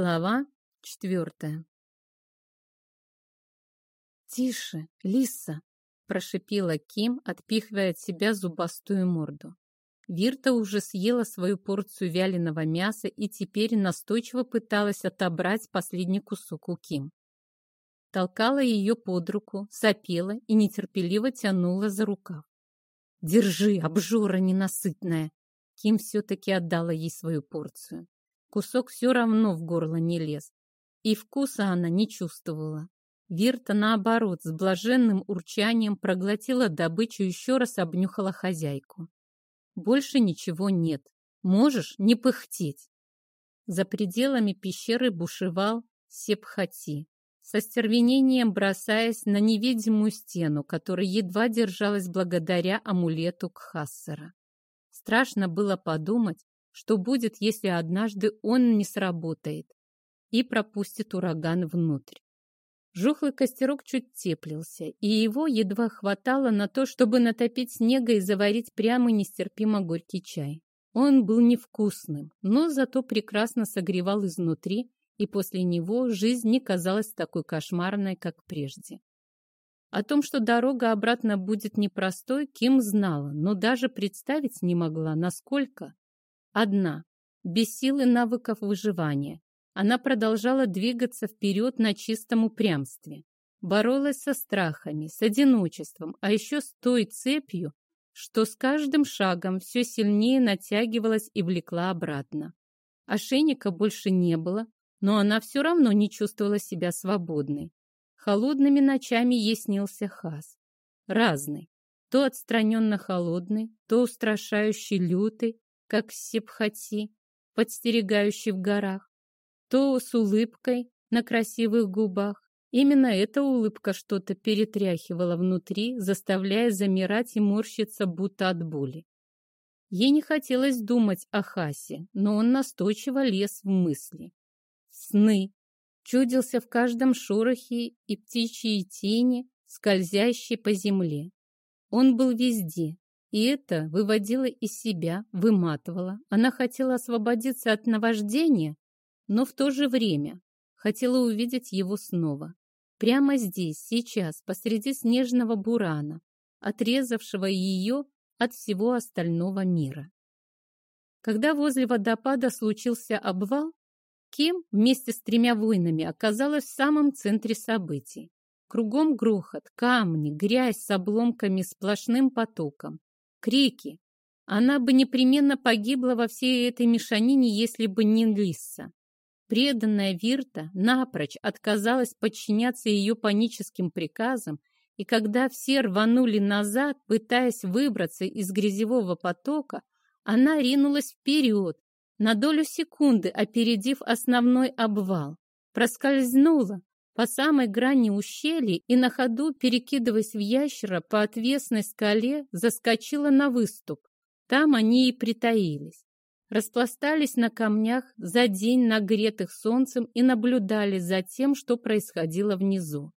Глава четвертая «Тише, Лиса!» – прошипела Ким, отпихивая от себя зубастую морду. Вирта уже съела свою порцию вяленого мяса и теперь настойчиво пыталась отобрать последний кусок у Ким. Толкала ее под руку, сопела и нетерпеливо тянула за рукав. «Держи, обжора ненасытная!» Ким все-таки отдала ей свою порцию. Кусок все равно в горло не лез, и вкуса она не чувствовала. Вирта, наоборот, с блаженным урчанием проглотила добычу и еще раз обнюхала хозяйку. Больше ничего нет. Можешь не пыхтеть. За пределами пещеры бушевал Сепхати, со стервенением бросаясь на невидимую стену, которая едва держалась благодаря амулету Кхассера. Страшно было подумать, что будет, если однажды он не сработает и пропустит ураган внутрь. Жухлый костерок чуть теплился, и его едва хватало на то, чтобы натопить снега и заварить прямо нестерпимо горький чай. Он был невкусным, но зато прекрасно согревал изнутри, и после него жизнь не казалась такой кошмарной, как прежде. О том, что дорога обратно будет непростой, Ким знала, но даже представить не могла, насколько. Одна, без силы навыков выживания. Она продолжала двигаться вперед на чистом упрямстве. Боролась со страхами, с одиночеством, а еще с той цепью, что с каждым шагом все сильнее натягивалась и влекла обратно. Ошейника больше не было, но она все равно не чувствовала себя свободной. Холодными ночами ей снился Хас. Разный. То отстраненно холодный, то устрашающий лютый, как Сепхати, подстерегающий в горах, то с улыбкой на красивых губах. Именно эта улыбка что-то перетряхивала внутри, заставляя замирать и морщиться, будто от боли. Ей не хотелось думать о Хасе, но он настойчиво лез в мысли. Сны. Чудился в каждом шорохе и птичьей тени, скользящей по земле. Он был везде, и это выводило из себя, выматывало. Она хотела освободиться от наваждения, но в то же время хотела увидеть его снова. Прямо здесь, сейчас, посреди снежного бурана, отрезавшего ее от всего остального мира. Когда возле водопада случился обвал, Ким вместе с тремя воинами оказалась в самом центре событий. Кругом грохот, камни, грязь с обломками сплошным потоком. Крики. Она бы непременно погибла во всей этой мешанине, если бы не Лисса. Преданная Вирта напрочь отказалась подчиняться ее паническим приказам, и когда все рванули назад, пытаясь выбраться из грязевого потока, она ринулась вперед, на долю секунды опередив основной обвал. Проскользнула, по самой грани ущелья и на ходу, перекидываясь в ящера по отвесной скале, заскочила на выступ. Там они и притаились. Распластались на камнях за день нагретых солнцем и наблюдали за тем, что происходило внизу.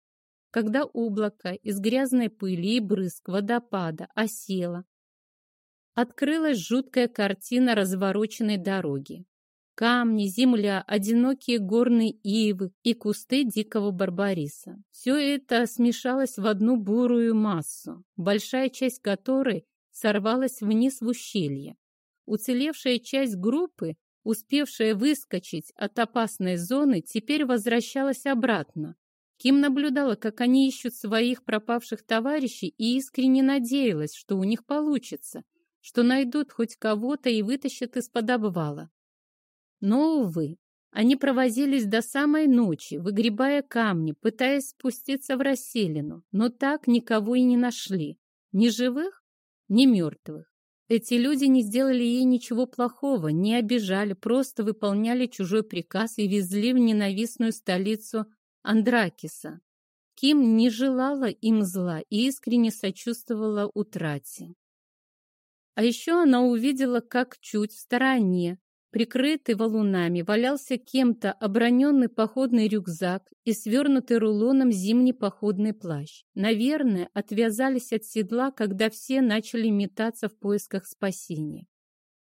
Когда облако из грязной пыли и брызг водопада осело, открылась жуткая картина развороченной дороги. Камни, земля, одинокие горные ивы и кусты дикого барбариса. Все это смешалось в одну бурую массу, большая часть которой сорвалась вниз в ущелье. Уцелевшая часть группы, успевшая выскочить от опасной зоны, теперь возвращалась обратно. Ким наблюдала, как они ищут своих пропавших товарищей и искренне надеялась, что у них получится, что найдут хоть кого-то и вытащат из-под обвала. Но, увы, они провозились до самой ночи, выгребая камни, пытаясь спуститься в расселину, но так никого и не нашли. Ни живых, ни мертвых. Эти люди не сделали ей ничего плохого, не обижали, просто выполняли чужой приказ и везли в ненавистную столицу Андракиса. Ким не желала им зла и искренне сочувствовала утрате. А еще она увидела, как чуть в стороне, Прикрытый валунами валялся кем-то оброненный походный рюкзак и свернутый рулоном зимний походный плащ. Наверное, отвязались от седла, когда все начали метаться в поисках спасения.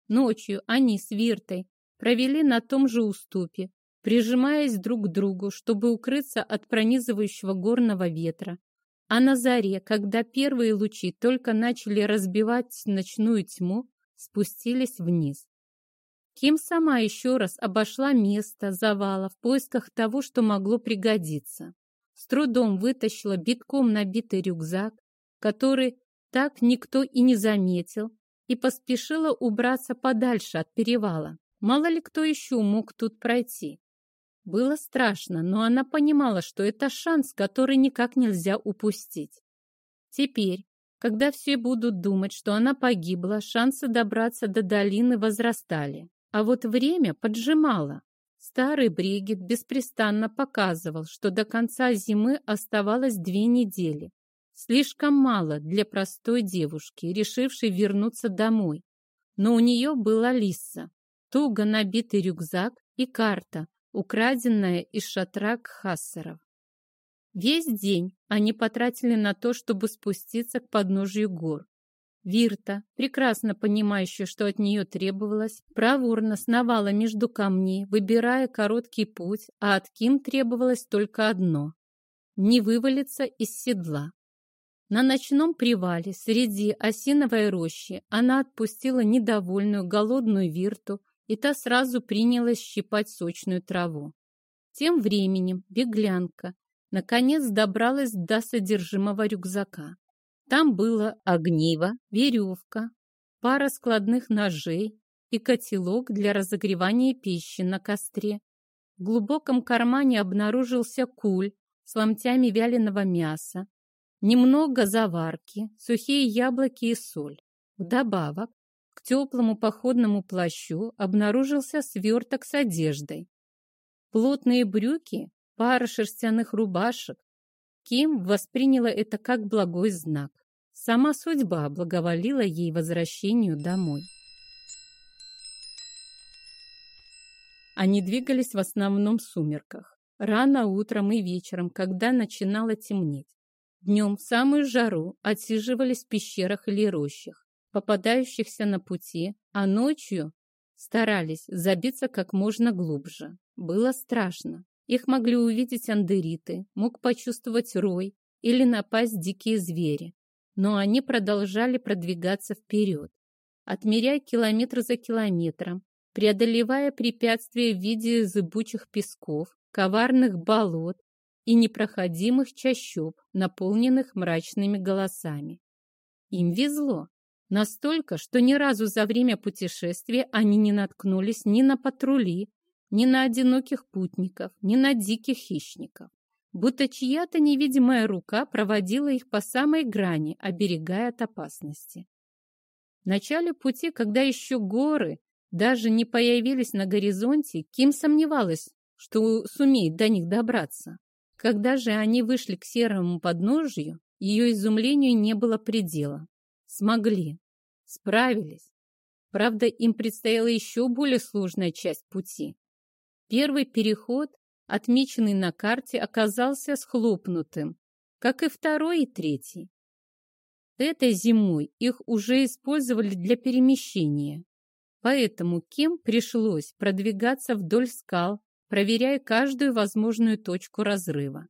Ночью они с Виртой провели на том же уступе, прижимаясь друг к другу, чтобы укрыться от пронизывающего горного ветра. А на заре, когда первые лучи только начали разбивать ночную тьму, спустились вниз. Ким сама еще раз обошла место завала в поисках того, что могло пригодиться. С трудом вытащила битком набитый рюкзак, который так никто и не заметил, и поспешила убраться подальше от перевала. Мало ли кто еще мог тут пройти. Было страшно, но она понимала, что это шанс, который никак нельзя упустить. Теперь, когда все будут думать, что она погибла, шансы добраться до долины возрастали. А вот время поджимало. Старый Бригит беспрестанно показывал, что до конца зимы оставалось две недели. Слишком мало для простой девушки, решившей вернуться домой. Но у нее была Лиса, туго набитый рюкзак и карта, украденная из шатра Кхассеров. Весь день они потратили на то, чтобы спуститься к подножию гор. Вирта, прекрасно понимающая, что от нее требовалось, проворно сновала между камней, выбирая короткий путь, а от Ким требовалось только одно — не вывалиться из седла. На ночном привале среди осиновой рощи она отпустила недовольную голодную Вирту и та сразу принялась щипать сочную траву. Тем временем беглянка наконец добралась до содержимого рюкзака. Там было огниво, веревка, пара складных ножей и котелок для разогревания пищи на костре. В глубоком кармане обнаружился куль с ломтями вяленого мяса, немного заварки, сухие яблоки и соль. Вдобавок теплому походному плащу обнаружился сверток с одеждой. Плотные брюки, пара шерстяных рубашек. Ким восприняла это как благой знак. Сама судьба благоволила ей возвращению домой. Они двигались в основном в сумерках. Рано утром и вечером, когда начинало темнеть. Днем в самую жару отсиживались в пещерах или рощах попадающихся на пути, а ночью старались забиться как можно глубже. Было страшно. Их могли увидеть андериты, мог почувствовать рой или напасть дикие звери. Но они продолжали продвигаться вперед, отмеряя километр за километром, преодолевая препятствия в виде зыбучих песков, коварных болот и непроходимых чащоб, наполненных мрачными голосами. Им везло. Настолько, что ни разу за время путешествия они не наткнулись ни на патрули, ни на одиноких путников, ни на диких хищников. Будто чья-то невидимая рука проводила их по самой грани, оберегая от опасности. В начале пути, когда еще горы даже не появились на горизонте, Ким сомневалась, что сумеет до них добраться. Когда же они вышли к серому подножию, ее изумлению не было предела. Смогли. Справились. Правда, им предстояла еще более сложная часть пути. Первый переход, отмеченный на карте, оказался схлопнутым, как и второй и третий. Этой зимой их уже использовали для перемещения. Поэтому Кем пришлось продвигаться вдоль скал, проверяя каждую возможную точку разрыва.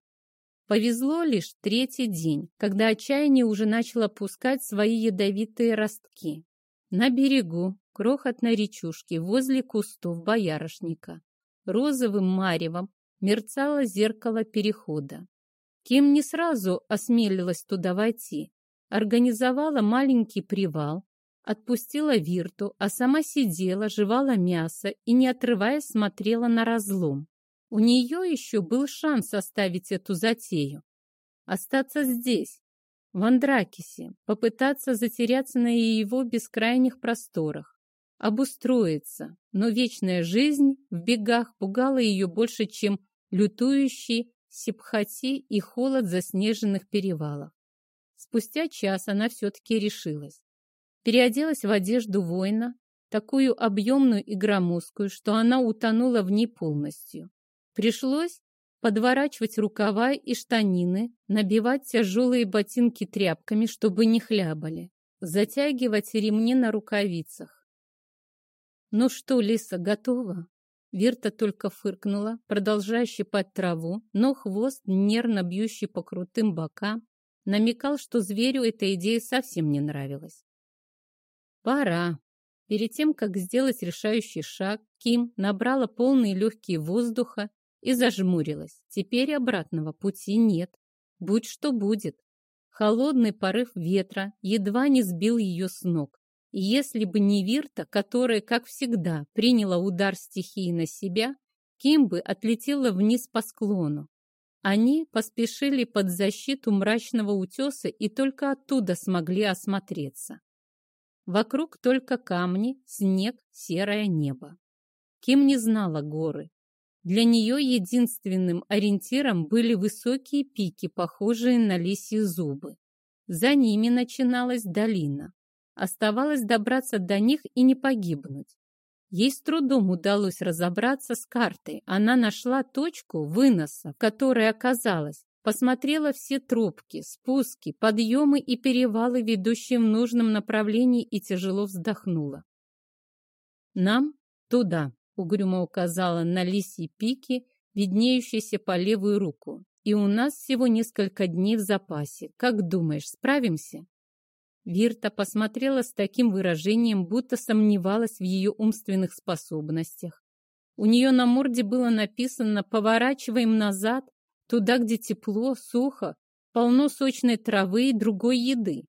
Повезло лишь третий день, когда отчаяние уже начало пускать свои ядовитые ростки. На берегу крохотной речушки возле кустов боярышника розовым маревом мерцало зеркало перехода. Ким не сразу осмелилась туда войти. Организовала маленький привал, отпустила Вирту, а сама сидела, жевала мясо и, не отрываясь, смотрела на разлом. У нее еще был шанс оставить эту затею. Остаться здесь, в Андракисе, попытаться затеряться на его бескрайних просторах, обустроиться, но вечная жизнь в бегах пугала ее больше, чем лютующий сипхати и холод заснеженных перевалов. Спустя час она все-таки решилась. Переоделась в одежду воина, такую объемную и громоздкую, что она утонула в ней полностью. Пришлось подворачивать рукава и штанины, набивать тяжелые ботинки тряпками, чтобы не хлябали, затягивать ремни на рукавицах. «Ну что, Лиса, готова?» Вирта только фыркнула, продолжая щипать траву, но хвост, нервно бьющий по крутым бокам, намекал, что зверю эта идея совсем не нравилась. «Пора». Перед тем, как сделать решающий шаг, Ким набрала полные легкие воздуха и зажмурилась. Теперь обратного пути нет. Будь что будет. Холодный порыв ветра едва не сбил ее с ног. Если бы не Вирта, которая, как всегда, приняла удар стихии на себя, Ким бы отлетела вниз по склону. Они поспешили под защиту мрачного утеса и только оттуда смогли осмотреться. Вокруг только камни, снег, серое небо. Ким не знала горы. Для нее единственным ориентиром были высокие пики, похожие на лисьи зубы. За ними начиналась долина. Оставалось добраться до них и не погибнуть. Ей с трудом удалось разобраться с картой. Она нашла точку выноса, в которой оказалась, посмотрела все тропки, спуски, подъемы и перевалы, ведущие в нужном направлении, и тяжело вздохнула. «Нам туда», — угрюмо указала на лисьи пики, виднеющиеся по левую руку. «И у нас всего несколько дней в запасе. Как думаешь, справимся?» Вирта посмотрела с таким выражением, будто сомневалась в ее умственных способностях. У нее на морде было написано «Поворачиваем назад, туда, где тепло, сухо, полно сочной травы и другой еды».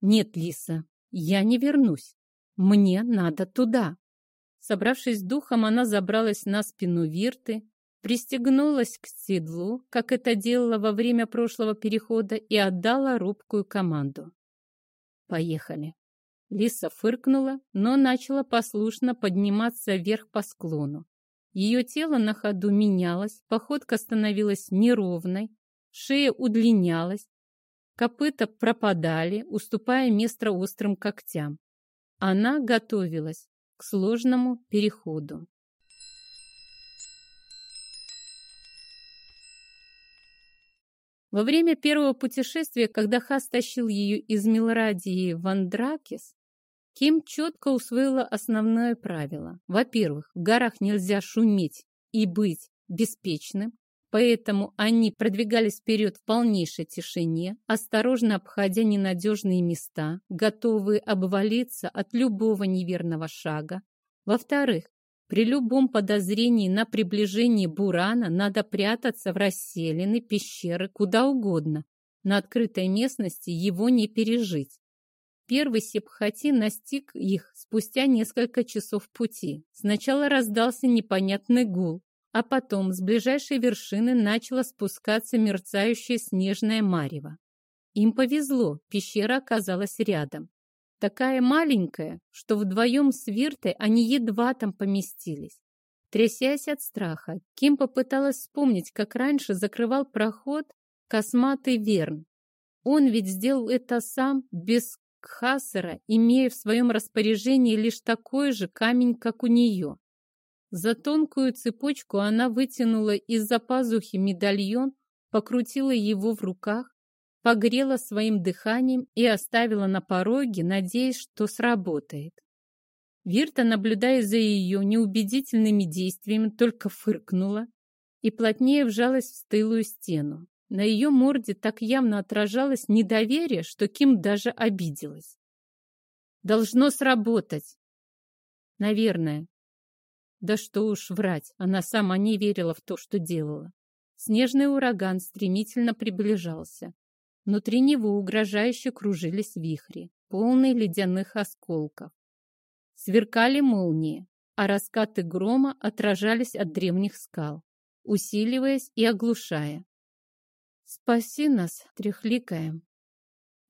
«Нет, Лиса, я не вернусь. Мне надо туда». Собравшись духом, она забралась на спину Вирты, пристегнулась к седлу, как это делала во время прошлого перехода, и отдала робкую команду. Поехали. Лиса фыркнула, но начала послушно подниматься вверх по склону. Ее тело на ходу менялось, походка становилась неровной, шея удлинялась, копыта пропадали, уступая место острым когтям. Она готовилась к сложному переходу. Во время первого путешествия, когда Хас тащил ее из Милрадии в Андракис, Ким четко усвоила основное правило. Во-первых, в горах нельзя шуметь и быть беспечным, поэтому они продвигались вперед в полнейшей тишине, осторожно обходя ненадежные места, готовые обвалиться от любого неверного шага. Во-вторых, при любом подозрении на приближение Бурана надо прятаться в расселены, пещеры, куда угодно. На открытой местности его не пережить. Первый Сепхати настиг их спустя несколько часов пути. Сначала раздался непонятный гул, а потом с ближайшей вершины начало спускаться мерцающее снежное марево. Им повезло, пещера оказалась рядом. Такая маленькая, что вдвоем с Виртой они едва там поместились. Трясясь от страха, Ким попыталась вспомнить, как раньше закрывал проход косматый Верн. Он ведь сделал это сам, без Кхасера, имея в своем распоряжении лишь такой же камень, как у нее. За тонкую цепочку она вытянула из-за пазухи медальон, покрутила его в руках, погрела своим дыханием и оставила на пороге, надеясь, что сработает. Вирта, наблюдая за ее неубедительными действиями, только фыркнула и плотнее вжалась в стылую стену. На ее морде так явно отражалось недоверие, что Ким даже обиделась. «Должно сработать!» «Наверное». Да что уж врать, она сама не верила в то, что делала. Снежный ураган стремительно приближался. Внутри него угрожающе кружились вихри, полные ледяных осколков. Сверкали молнии, а раскаты грома отражались от древних скал, усиливаясь и оглушая. «Спаси нас, трехликая!»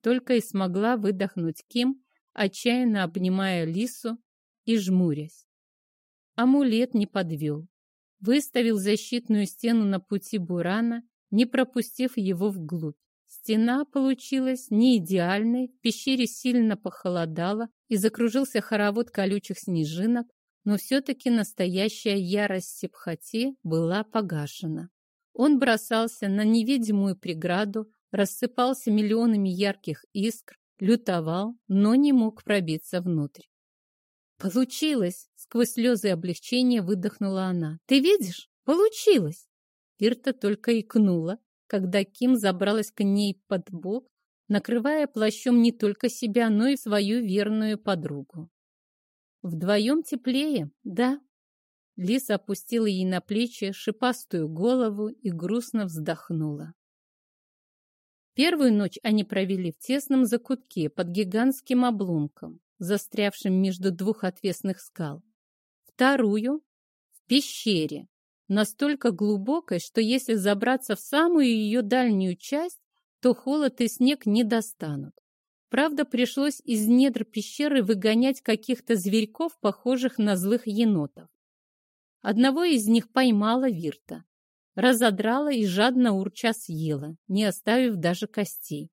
Только и смогла выдохнуть Ким, отчаянно обнимая лису и жмурясь. Амулет не подвел. Выставил защитную стену на пути Бурана, не пропустив его вглубь. Стена получилась не идеальной, в пещере сильно похолодало и закружился хоровод колючих снежинок, но все-таки настоящая ярость Сепхати была погашена. Он бросался на невидимую преграду, рассыпался миллионами ярких искр, лютовал, но не мог пробиться внутрь. Получилось! Сквозь слезы облегчения выдохнула она. Ты видишь? Получилось! Вирта только икнула, когда Ким забралась к ней под бок, накрывая плащом не только себя, но и свою верную подругу. Вдвоем теплее, да? Лиса опустила ей на плечи шипастую голову и грустно вздохнула. Первую ночь они провели в тесном закутке под гигантским обломком, застрявшим между двух отвесных скал. Вторую — в пещере, настолько глубокой, что если забраться в самую ее дальнюю часть, то холод и снег не достанут. Правда, пришлось из недр пещеры выгонять каких-то зверьков, похожих на злых енотов. Одного из них поймала Вирта разодрала и жадно урча съела, не оставив даже костей.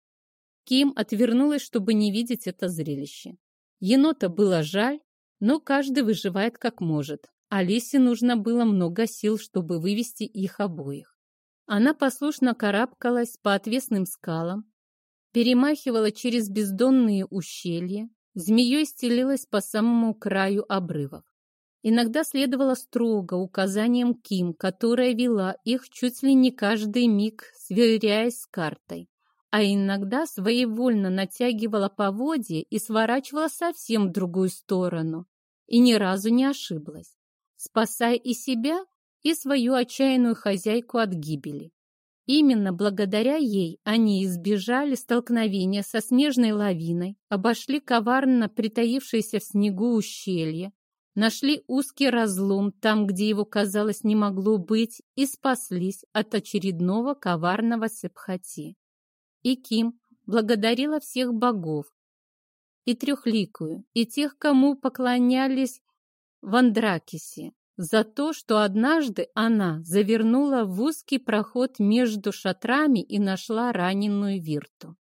Ким отвернулась, чтобы не видеть это зрелище. Енота было жаль, но каждый выживает как может. Алисе нужно было много сил, чтобы вывести их обоих. Она послушно карабкалась по отвесным скалам, перемахивала через бездонные ущелья, змеей стелилась по самому краю обрывов. Иногда следовала строго указаниям Ким, которая вела их чуть ли не каждый миг, сверяясь с картой, а иногда своевольно натягивала поводья и сворачивала совсем в другую сторону, и ни разу не ошиблась, спасая и себя, и свою отчаянную хозяйку от гибели. Именно благодаря ей они избежали столкновения со снежной лавиной, обошли коварно притаившееся в снегу ущелье, нашли узкий разлом там, где его, казалось, не могло быть, и спаслись от очередного коварного сепхати. И Ким благодарила всех богов, и трехликую, и тех, кому поклонялись в Андракисе, за то, что однажды она завернула в узкий проход между шатрами и нашла раненую Вирту.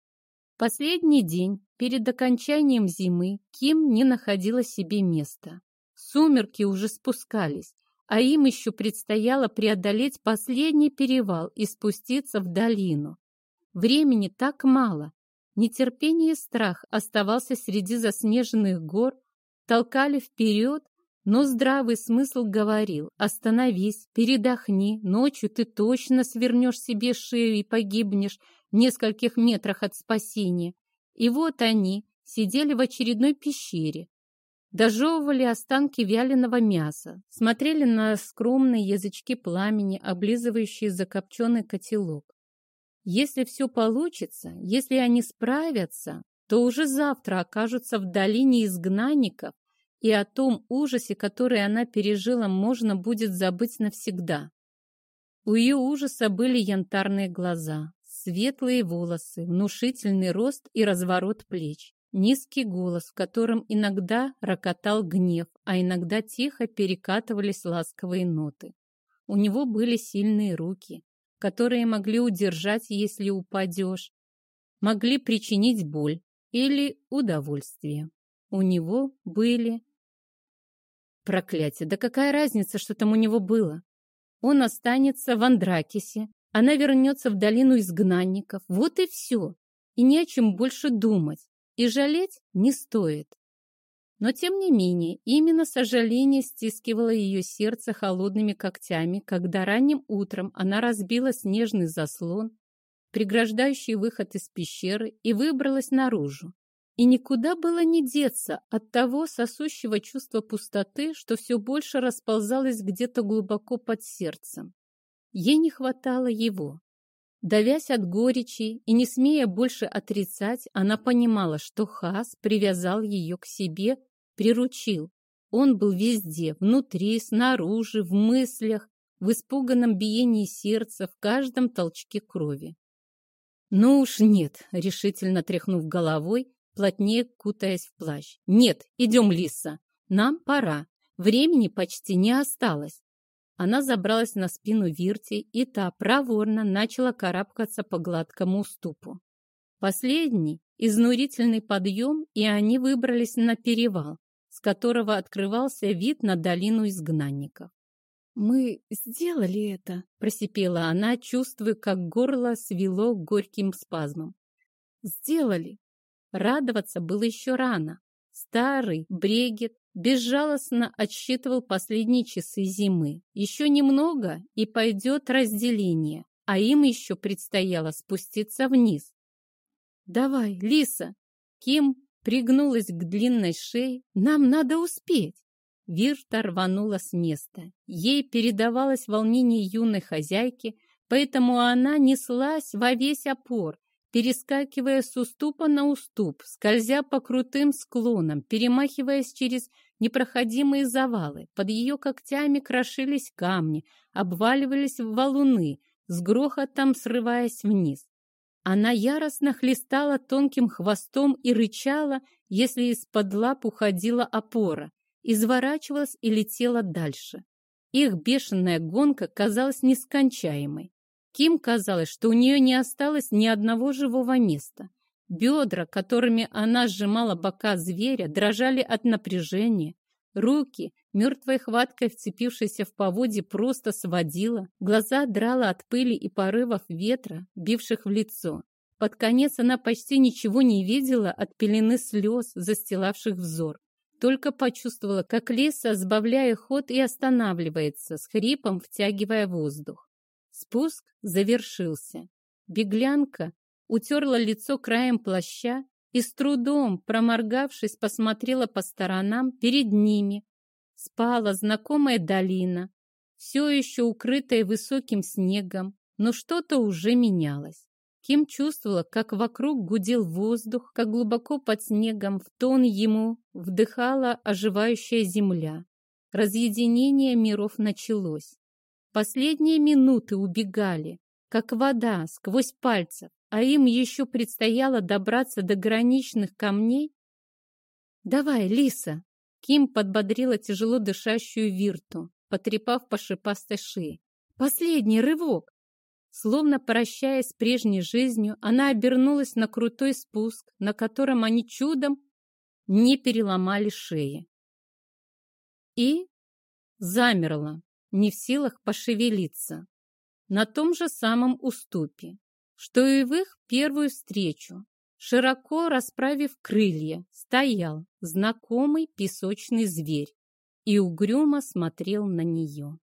Последний день перед окончанием зимы Ким не находила себе места. Сумерки уже спускались, а им еще предстояло преодолеть последний перевал и спуститься в долину. Времени так мало. Нетерпение и страх оставался среди заснеженных гор, толкали вперед, но здравый смысл говорил «Остановись, передохни, ночью ты точно свернешь себе шею и погибнешь в нескольких метрах от спасения». И вот они сидели в очередной пещере, Дожевывали останки вяленого мяса, смотрели на скромные язычки пламени, облизывающие закопченный котелок. Если все получится, если они справятся, то уже завтра окажутся в долине изгнанников, и о том ужасе, который она пережила, можно будет забыть навсегда. У ее ужаса были янтарные глаза, светлые волосы, внушительный рост и разворот плеч. Низкий голос, в котором иногда рокотал гнев, а иногда тихо перекатывались ласковые ноты. У него были сильные руки, которые могли удержать, если упадешь, могли причинить боль или удовольствие. У него были... Проклятие, да какая разница, что там у него было? Он останется в Андракисе, она вернется в долину изгнанников. Вот и все. И не о чем больше думать. И жалеть не стоит. Но тем не менее, именно сожаление стискивало ее сердце холодными когтями, когда ранним утром она разбила снежный заслон, преграждающий выход из пещеры, и выбралась наружу. И никуда было не деться от того сосущего чувства пустоты, что все больше расползалось где-то глубоко под сердцем. Ей не хватало его. Давясь от горечи и не смея больше отрицать, она понимала, что Хас привязал ее к себе, приручил. Он был везде, внутри, снаружи, в мыслях, в испуганном биении сердца, в каждом толчке крови. «Ну уж нет», — решительно тряхнув головой, плотнее кутаясь в плащ. «Нет, идем, Лиса, нам пора. Времени почти не осталось. Она забралась на спину Вирти, и та проворно начала карабкаться по гладкому уступу. Последний — изнурительный подъем, и они выбрались на перевал, с которого открывался вид на долину изгнанников. «Мы сделали это», — просипела она, чувствуя, как горло свело горьким спазмом. «Сделали». Радоваться было еще рано. Старый Брегет безжалостно отсчитывал последние часы зимы. Еще немного, и пойдет разделение, а им еще предстояло спуститься вниз. «Давай, Лиса!» Ким пригнулась к длинной шее. «Нам надо успеть!» Вирта рванула с места. Ей передавалось волнение юной хозяйки, поэтому она неслась во весь опор, перескакивая с уступа на уступ, скользя по крутым склонам, перемахиваясь через непроходимые завалы. Под ее когтями крошились камни, обваливались в валуны, с грохотом срываясь вниз. Она яростно хлестала тонким хвостом и рычала, если из-под лап уходила опора изворачивалась и летела дальше. Их бешеная гонка казалась нескончаемой. Ким казалось, что у нее не осталось ни одного живого места. Бедра, которыми она сжимала бока зверя, дрожали от напряжения. Руки, мертвой хваткой вцепившейся в поводье, просто сводила. Глаза драла от пыли и порывов ветра, бивших в лицо. Под конец она почти ничего не видела от пелены слез, застилавших взор. Только почувствовала, как Лиса, сбавляя ход и останавливается, с хрипом втягивая воздух. Спуск завершился. Беглянка утерла лицо краем плаща и с трудом, проморгавшись, посмотрела по сторонам перед ними. Спала знакомая долина, все еще укрытая высоким снегом, но что-то уже менялось. Ким чувствовала, как вокруг гудел воздух, как глубоко под снегом в тон ему вдыхала оживающая земля. Разъединение миров началось. Последние минуты убегали, как вода, сквозь пальцев, а им еще предстояло добраться до граничных камней. «Давай, Лиса!» Ким подбодрила тяжело дышащую Вирту, потрепав по шипастой шее. «Последний рывок! Словно прощаясь с прежней жизнью, она обернулась на крутой спуск, на котором они чудом не переломали шеи. И замерла, не в силах пошевелиться, на том же самом уступе, что и в их первую встречу. Широко расправив крылья, стоял знакомый песочный зверь и угрюмо смотрел на нее.